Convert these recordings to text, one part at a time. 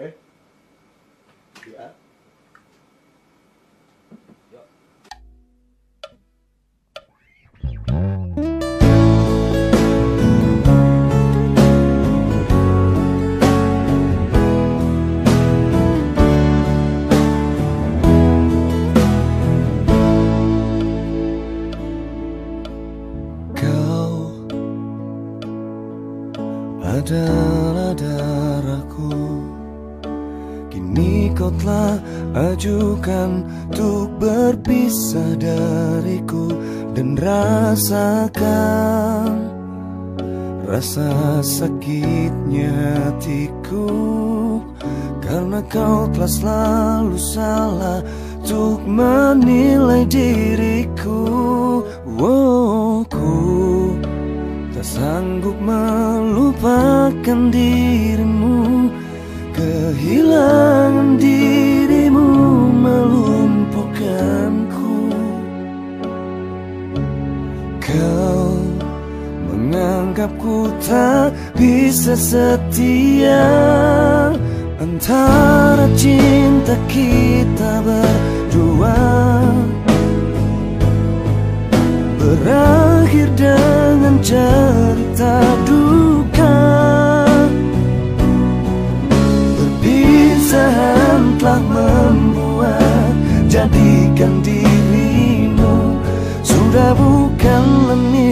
Oke. Ya. Adalah darahku Kau telah ajukan Untuk berpisah dariku Dan rasakan Rasa sakitnya hatiku. Karena kau telah selalu salah Untuk menilai diriku. Wow, ku tak sanggup melupakan dirimu Kau menganggapku tak bisa setia. Antara cinta kita berdua. Berakhir dengan cerita duka. Perpisahan telah membuat Jadikan dirimu Sudah Alam niyo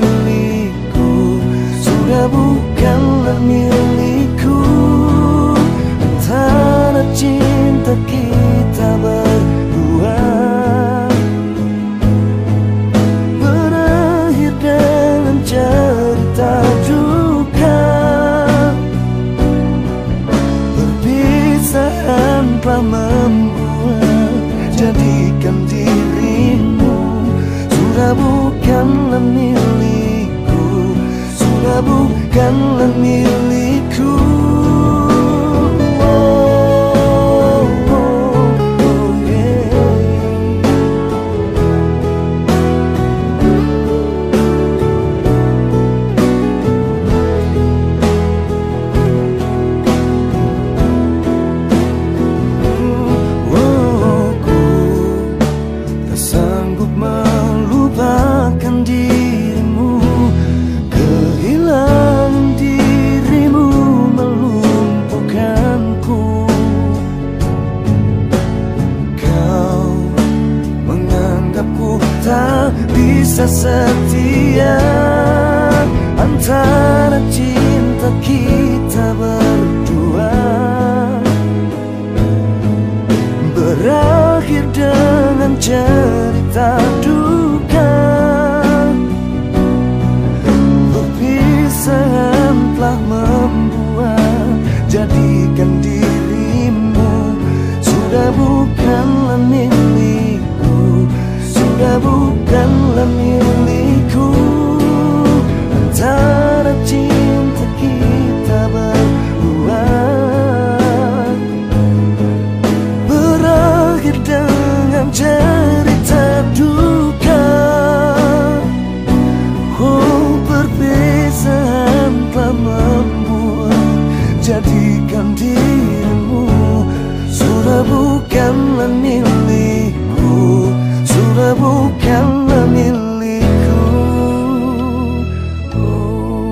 em là yêu tak bisa setia. Antara cinta kita berdua bukan milikku. oh.